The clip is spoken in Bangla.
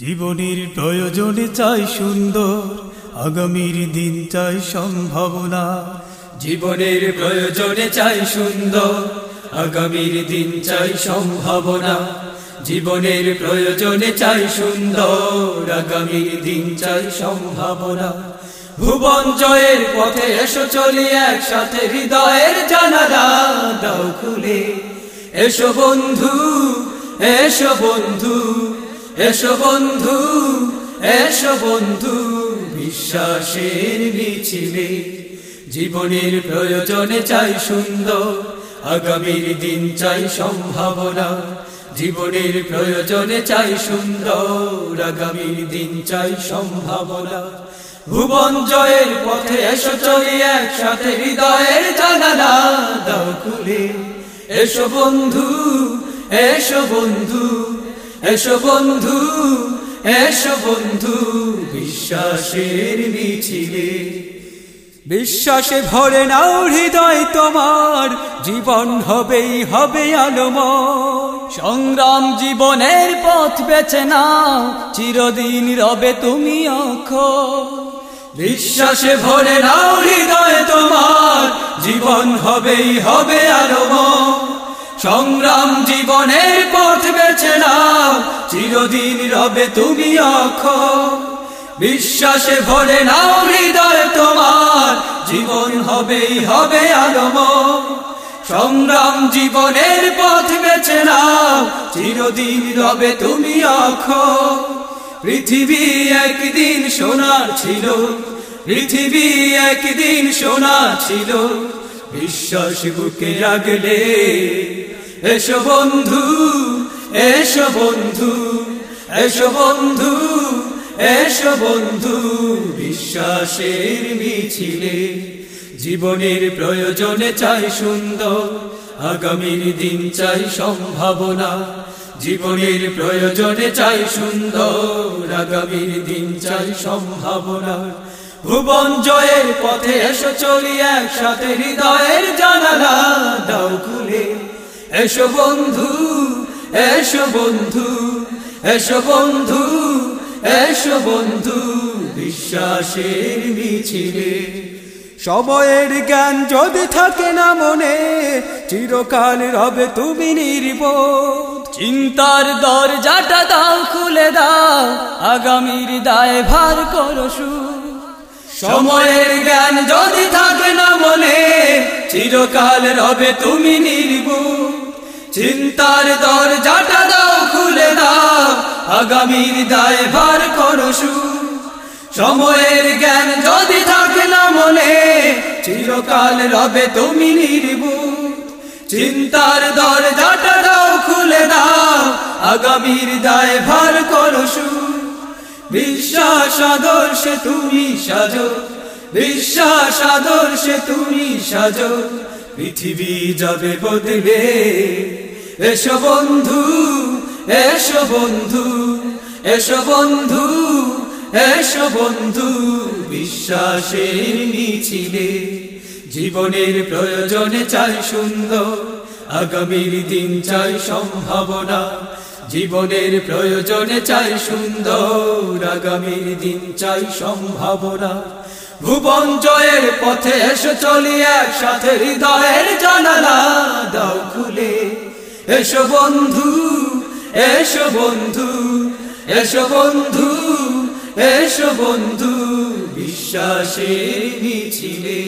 জীবনের প্রয়োজনে চাই সুন্দর, আগামীর দিন চাই সম্ভাবনা জীবনের প্রয়োজনে চাই সুন্দর, আগামীর দিন চাই সম্ভাবনা জীবনের প্রয়োজনে চাই সুন্দর, আগামীর দিন চাই সম্ভাবনা ভুবন জয়ের পথে এসো, চলি একসাথে হৃদয়ের জানালা দাও খুলে। এসো বন্ধু এসো বন্ধু এসো বন্ধু এসো বন্ধু, বিশ্বাসের মিছিলে। জীবনের প্রয়োজনে চাই সুন্দর, আগামীর দিন চাই সম্ভাবনা। জীবনের প্রয়োজনে চাই সুন্দর, আগামীর দিন চাই সম্ভাবনা। ভুবন জয়ের পথে এসো চলি একসাথে, হৃদয়ের জানালা দাও খুলে। এসো বন্ধু এসো বন্ধু এসো বন্ধু এসো বন্ধু, বিশ্বাসের মিছিলে। বিশ্বাসে ভরে নাও হৃদয় তোমার, জীবন হবেই হবে আলোময়। সংগ্রাম জীবনের পথ বেছে নাও, চিরদিন রবে তুমি অখ বিশ্বাসে ভরে নাও হৃদয় তোমার, জীবন হবেই হবে আলোময়। সংগ্রাম জীবনের পথ বেছে নাও। চিরদিন রবে তুমি অখ বিশ্বাসে ভরে নাও হৃদয় তোমার। জীবন হবেই হবে আলম সংগ্রাম জীবনের পথ বেছে নাও। চিরদিন রবে তুমি অখ পৃথিবী একদিন সোনার ছিল। পৃথিবী একদিন সোনা ছিল। বিশ্বাস বুকে রাগলে এসো বন্ধু। এসো বন্ধু এসো বন্ধু এসো বন্ধু, বিশ্বাসের মিছিলে। জীবনের প্রয়োজনে চাই সুন্দর, আগামীর দিন চাই সম্ভাবনা। জীবনের প্রয়োজনে চাই সুন্দর, আগামীর দিন চাই সম্ভাবনা। ভুবন জয়ের পথে এসো, চলি একসাথে হৃদয়ের জানালা দাও খুলে। এসো বন্ধু এসো বন্ধু এসো বন্ধু এসো বন্ধু, বিশ্বাসের মিছিলে। সময়ের জ্ঞান যদি থাকে না মনে, চিরকাল রবে তুমি নির্বোধ। চিন্তার দরজাটা দাও, খুলে দাও, আগামীর দায় ভার করো সময়ের জ্ঞান যদি থাকে না মনে, চিরকাল রবে তুমি নির্বোধ। চিন্তার দরজাটা দাও খুলে দাও, আগামীর দায় ভার করো সময়ের জ্ঞান যদি থাকে না মনে, চিরকাল রবে তুমি নির্বুত চিন্তার দরজাটা দাও খুলে দাও, আগামীর দায় ভার করো বিশ্বাস আদর্শে তুমি সাজো, বিশ্বাস আদর্শে তুমি সাজো। পৃথিবী যাবে বদলে। এসো বন্ধু এসো বন্ধু এসো বন্ধু এসো বন্ধু, বিশ্বাসের মিছিলে। জীবনের প্রয়োজনে চাই সুন্দর, আগামীর দিন চাই সম্ভাবনা। জীবনের প্রয়োজনে চাই সুন্দর, আগামীর দিন চাই সম্ভাবনা। ভুবন জয়ের পথে এসো চলি একসাথে হৃদয়ের জানালা দাও খুলে। এসো বন্ধু এসো বন্ধু এসো বন্ধু এসো বন্ধু, বিশ্বাসের মিছিলে।